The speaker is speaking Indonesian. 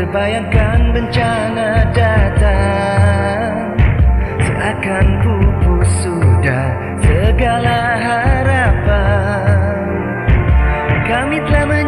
terbayangkan bencana datang. Seakan pupus sudah segala harapan. Kami telah